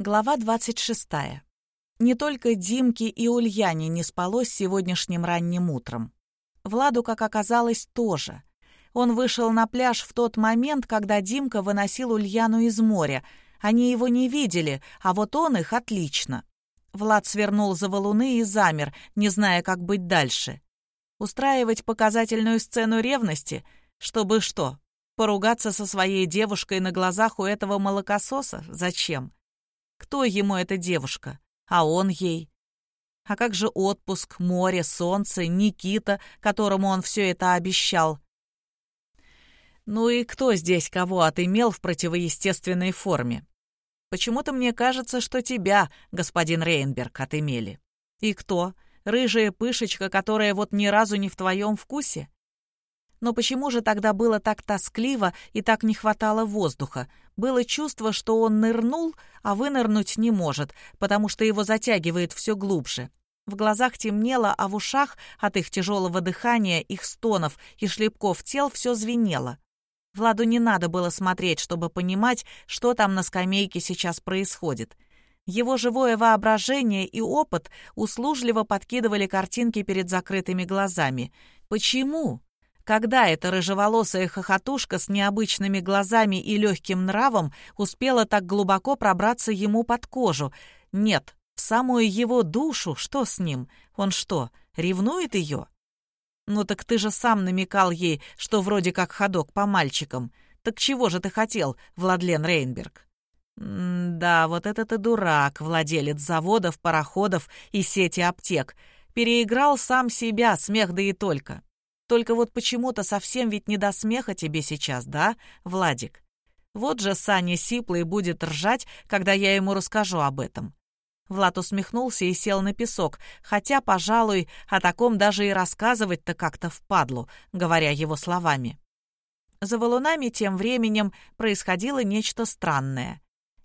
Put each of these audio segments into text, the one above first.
Глава 26. Не только Димке и Ульяне не спалось сегодняшним ранним утром. Владу, как оказалось, тоже. Он вышел на пляж в тот момент, когда Димка выносил Ульяну из моря. Они его не видели, а вот он их отлично. Влад свернул за валуны и замер, не зная, как быть дальше. Устраивать показательную сцену ревности? Чтобы что? Поругаться со своей девушкой на глазах у этого молокососа? Зачем? Кто ему эта девушка? А он ей? А как же отпуск, море, солнце, Никита, которому он все это обещал? Ну и кто здесь кого отымел в противоестественной форме? Почему-то мне кажется, что тебя, господин Рейнберг, отымели. И кто? Рыжая пышечка, которая вот ни разу не в твоем вкусе? Но почему же тогда было так тоскливо и так не хватало воздуха? Было чувство, что он нырнул, а вынырнуть не может, потому что его затягивает все глубже. В глазах темнело, а в ушах от их тяжелого дыхания, их стонов и шлепков тел все звенело. Владу не надо было смотреть, чтобы понимать, что там на скамейке сейчас происходит. Его живое воображение и опыт услужливо подкидывали картинки перед закрытыми глазами. Почему? Когда эта рыжеволосая хохотушка с необычными глазами и легким нравом успела так глубоко пробраться ему под кожу? Нет, в самую его душу, что с ним? Он что, ревнует ее? Ну так ты же сам намекал ей, что вроде как ходок по мальчикам. Так чего же ты хотел, Владлен Рейнберг? да, вот это ты дурак, владелец заводов, пароходов и сети аптек. Переиграл сам себя, смех да и только. Только вот почему-то совсем ведь не до смеха тебе сейчас, да, Владик? Вот же Саня сиплый будет ржать, когда я ему расскажу об этом. Влад усмехнулся и сел на песок, хотя, пожалуй, о таком даже и рассказывать-то как-то впадлу, говоря его словами. За валунами тем временем происходило нечто странное.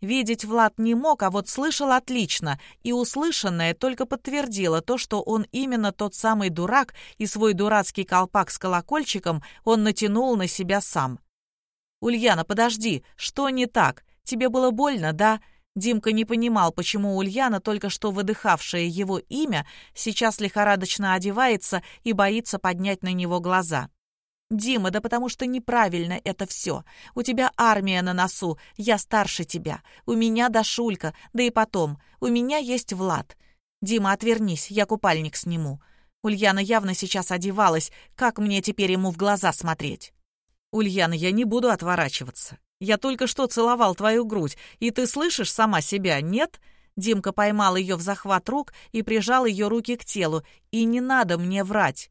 Видеть Влад не мог, а вот слышал отлично, и услышанное только подтвердило то, что он именно тот самый дурак, и свой дурацкий колпак с колокольчиком он натянул на себя сам. «Ульяна, подожди, что не так? Тебе было больно, да?» Димка не понимал, почему Ульяна, только что выдыхавшая его имя, сейчас лихорадочно одевается и боится поднять на него глаза. «Дима, да потому что неправильно это все. У тебя армия на носу, я старше тебя. У меня Дашулька, да и потом, у меня есть Влад. Дима, отвернись, я купальник сниму». Ульяна явно сейчас одевалась, как мне теперь ему в глаза смотреть? «Ульяна, я не буду отворачиваться. Я только что целовал твою грудь, и ты слышишь сама себя, нет?» Димка поймал ее в захват рук и прижал ее руки к телу. «И не надо мне врать.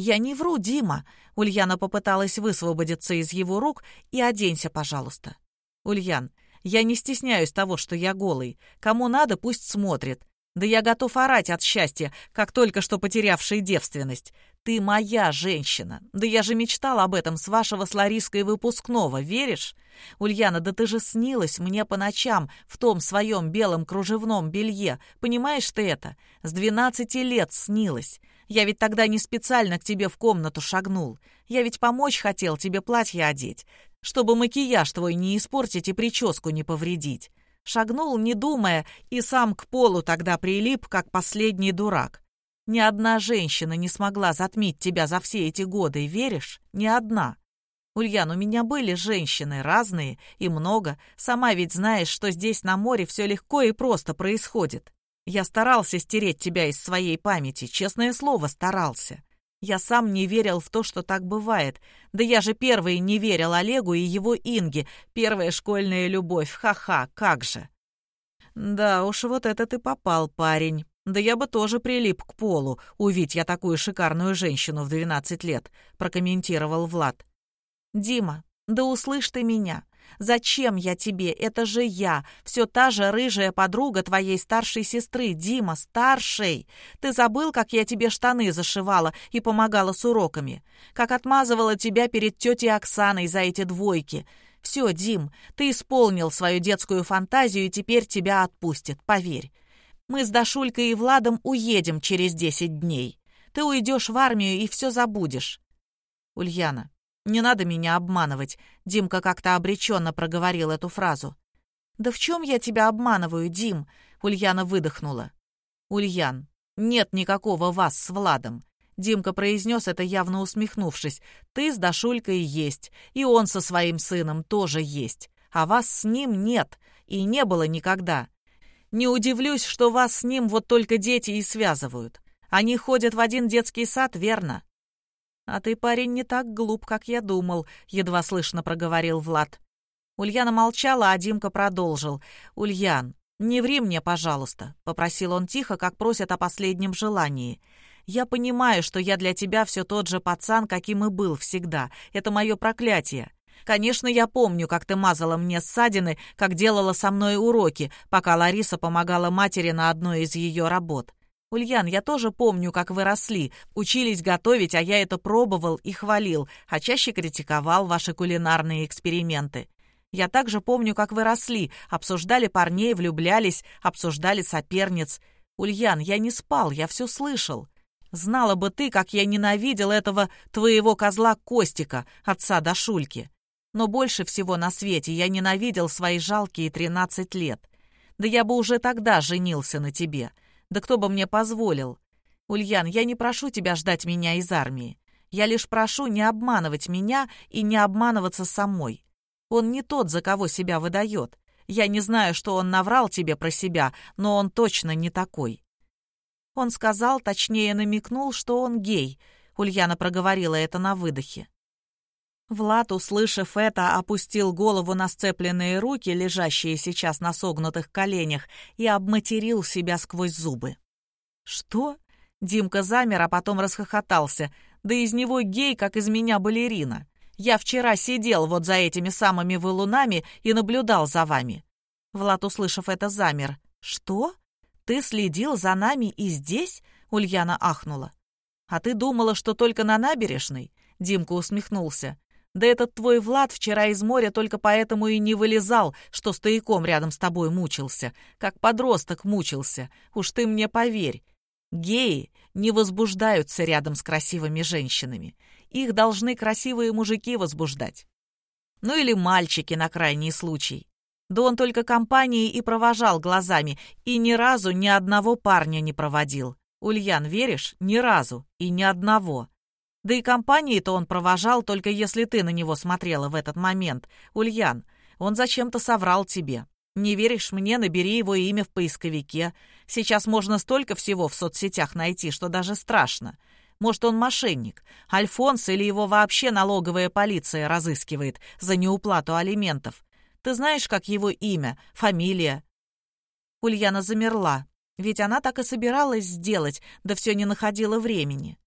«Я не вру, Дима!» Ульяна попыталась высвободиться из его рук. «И оденься, пожалуйста». «Ульян, я не стесняюсь того, что я голый. Кому надо, пусть смотрит. Да я готов орать от счастья, как только что потерявший девственность. Ты моя женщина. Да я же мечтал об этом с вашего с Лариской выпускного, веришь? Ульяна, да ты же снилась мне по ночам в том своем белом кружевном белье. Понимаешь ты это? С двенадцати лет снилась. Я ведь тогда не специально к тебе в комнату шагнул. Я ведь помочь хотел тебе платье одеть, чтобы макияж твой не испортить и прическу не повредить. Шагнул, не думая, и сам к полу тогда прилип, как последний дурак. Ни одна женщина не смогла затмить тебя за все эти годы, веришь? Ни одна. Ульян, у меня были женщины, разные и много. Сама ведь знаешь, что здесь на море все легко и просто происходит. Я старался стереть тебя из своей памяти, честное слово, старался. Я сам не верил в то, что так бывает. Да я же первый не верил Олегу и его Инге. Первая школьная любовь. Ха-ха, как же. Да уж, вот это ты попал, парень. Да я бы тоже прилип к полу, увидь я такую шикарную женщину в 12 лет, прокомментировал Влад. Дима, да услышь ты меня. Зачем я тебе? Это же я, все та же рыжая подруга твоей старшей сестры, Дима, старшей. Ты забыл, как я тебе штаны зашивала и помогала с уроками? Как отмазывала тебя перед тетей Оксаной за эти двойки? Все, Дим, ты исполнил свою детскую фантазию и теперь тебя отпустят, поверь. Мы с Дашулькой и Владом уедем через десять дней. Ты уйдешь в армию и все забудешь. Ульяна, «Не надо меня обманывать», — Димка как-то обреченно проговорил эту фразу. «Да в чем я тебя обманываю, Дим?» Ульяна выдохнула. «Ульян, нет никакого вас с Владом. Димка произнес это, явно усмехнувшись. «Ты с Дашулькой есть, и он со своим сыном тоже есть, а вас с ним нет, и не было никогда. Не удивлюсь, что вас с ним вот только дети и связывают. Они ходят в один детский сад, верно?» «А ты, парень, не так глуп, как я думал», — едва слышно проговорил Влад. Ульяна молчала, а Димка продолжил. «Ульян, не ври мне, пожалуйста», — попросил он тихо, как просят о последнем желании. Я понимаю, что я для тебя все тот же пацан, каким и был всегда. Это мое проклятие. Конечно, я помню, как ты мазала мне ссадины, как делала со мной уроки, пока Лариса помогала матери на одной из ее работ. Ульян, я тоже помню, как вы росли, учились готовить, а я это пробовал и хвалил, а чаще критиковал ваши кулинарные эксперименты. Я также помню, как вы росли, обсуждали парней, влюблялись, обсуждали соперниц. Ульян, я не спал, я все слышал. Знала бы ты, как я ненавидел этого твоего козла Костика, отца Дашульки. Но больше всего на свете я ненавидел свои жалкие тринадцать лет. Да я бы уже тогда женился на тебе. Да кто бы мне позволил? Ульян, я не прошу тебя ждать меня из армии. Я лишь прошу не обманывать меня и не обманываться самой. Он не тот, за кого себя выдает. Я не знаю, что он наврал тебе про себя, но он точно не такой. Он сказал, точнее намекнул, что он гей. Ульяна проговорила это на выдохе. Влад, услышав это, опустил голову на сцепленные руки, лежащие сейчас на согнутых коленях, и обматерил себя сквозь зубы. «Что?» Димка замер, а потом расхохотался. «Да из него гей, как из меня балерина. Я вчера сидел вот за этими самыми валунами и наблюдал за вами». Влад, услышав это, замер. «Что?» «Ты следил за нами и здесь?» — Ульяна ахнула. «А ты думала, что только на набережной?» — Димка усмехнулся. «Да этот твой Влад вчера из моря только поэтому и не вылезал, что стояком рядом с тобой мучился, как подросток мучился. Уж ты мне поверь. Геи не возбуждаются рядом с красивыми женщинами. Их должны красивые мужики возбуждать. Ну или мальчики на крайний случай. Да он только компании и провожал глазами, и ни разу ни одного парня не проводил. Ульян, веришь? Ни разу. И ни одного. Да и компании-то он провожал, только если ты на него смотрела в этот момент. Ульян, он зачем-то соврал тебе. Не веришь мне, набери его имя в поисковике. Сейчас можно столько всего в соцсетях найти, что даже страшно. Может, он мошенник. Альфонс или его вообще налоговая полиция разыскивает за неуплату алиментов. Ты знаешь, как его имя, фамилия?» Ульяна замерла, ведь она так и собиралась сделать, да все не находила времени.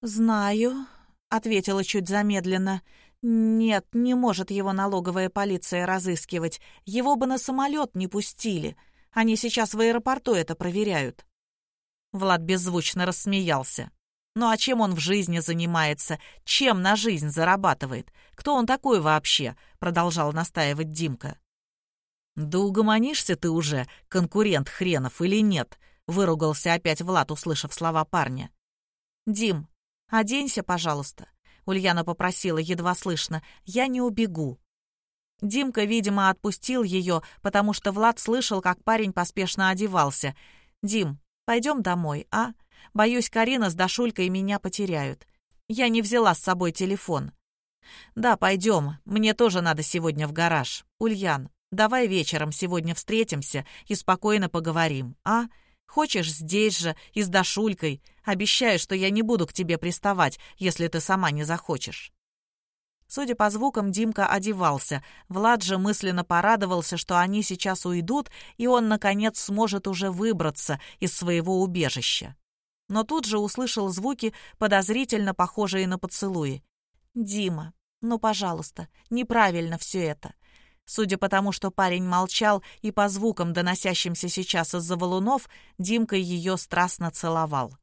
«Знаю», — ответила чуть замедленно. «Нет, не может его налоговая полиция разыскивать. Его бы на самолет не пустили. Они сейчас в аэропорту это проверяют». Влад беззвучно рассмеялся. Ну а чем он в жизни занимается? Чем на жизнь зарабатывает? Кто он такой вообще?» — продолжал настаивать Димка. «Да угомонишься ты уже, конкурент хренов, или нет?» — выругался опять Влад, услышав слова парня. «Дим, оденься, пожалуйста», — Ульяна попросила едва слышно. «Я не убегу». Димка, видимо, отпустил ее, потому что Влад слышал, как парень поспешно одевался. «Дим, пойдем домой, а?» Боюсь, Карина с Дашулькой меня потеряют. Я не взяла с собой телефон. Да, пойдем. Мне тоже надо сегодня в гараж. Ульян, давай вечером сегодня встретимся и спокойно поговорим, а? Хочешь здесь же и с Дашулькой? Обещаю, что я не буду к тебе приставать, если ты сама не захочешь. Судя по звукам, Димка одевался. Влад же мысленно порадовался, что они сейчас уйдут, и он, наконец, сможет уже выбраться из своего убежища но тут же услышал звуки, подозрительно похожие на поцелуи. «Дима, ну, пожалуйста, неправильно все это». Судя по тому, что парень молчал, и по звукам, доносящимся сейчас из-за валунов, Димка ее страстно целовал.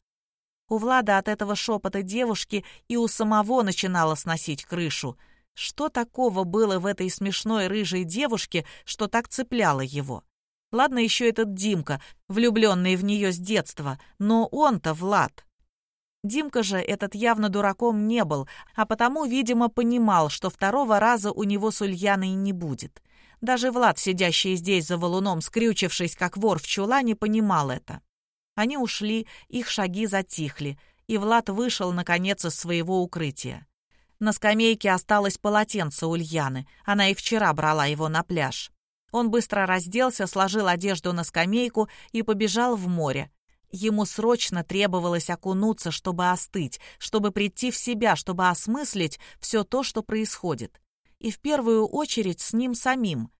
У Влада от этого шепота девушки и у самого начинало сносить крышу. Что такого было в этой смешной рыжей девушке, что так цепляло его? Ладно еще этот Димка, влюбленный в нее с детства, но он-то Влад. Димка же этот явно дураком не был, а потому, видимо, понимал, что второго раза у него с Ульяной не будет. Даже Влад, сидящий здесь за валуном, скрючившись, как вор в чулане, понимал это. Они ушли, их шаги затихли, и Влад вышел, наконец, из своего укрытия. На скамейке осталось полотенце Ульяны, она и вчера брала его на пляж. Он быстро разделся, сложил одежду на скамейку и побежал в море. Ему срочно требовалось окунуться, чтобы остыть, чтобы прийти в себя, чтобы осмыслить все то, что происходит. И в первую очередь с ним самим.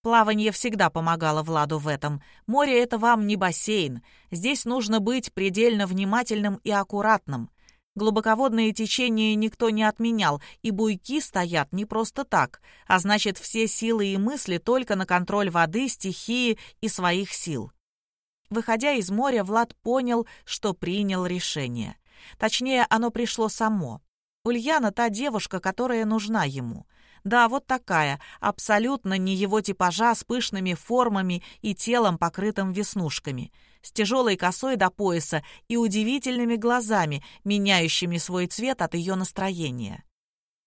Плавание всегда помогало Владу в этом. Море — это вам не бассейн. Здесь нужно быть предельно внимательным и аккуратным. Глубоководные течения никто не отменял, и буйки стоят не просто так, а значит, все силы и мысли только на контроль воды, стихии и своих сил. Выходя из моря, Влад понял, что принял решение. Точнее, оно пришло само. Ульяна — та девушка, которая нужна ему. Да, вот такая, абсолютно не его типажа, с пышными формами и телом, покрытым веснушками — с тяжелой косой до пояса и удивительными глазами, меняющими свой цвет от ее настроения.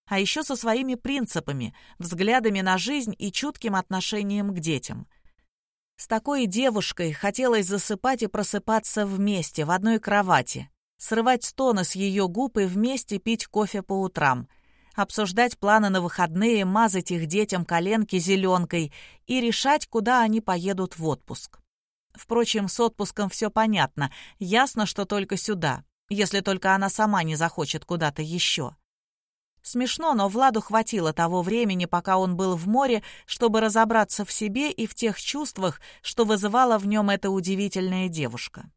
А еще со своими принципами, взглядами на жизнь и чутким отношением к детям. С такой девушкой хотелось засыпать и просыпаться вместе, в одной кровати, срывать стоны с ее губ и вместе пить кофе по утрам — обсуждать планы на выходные, мазать их детям коленки зеленкой и решать, куда они поедут в отпуск. Впрочем, с отпуском все понятно. Ясно, что только сюда, если только она сама не захочет куда-то еще. Смешно, но Владу хватило того времени, пока он был в море, чтобы разобраться в себе и в тех чувствах, что вызывала в нем эта удивительная девушка.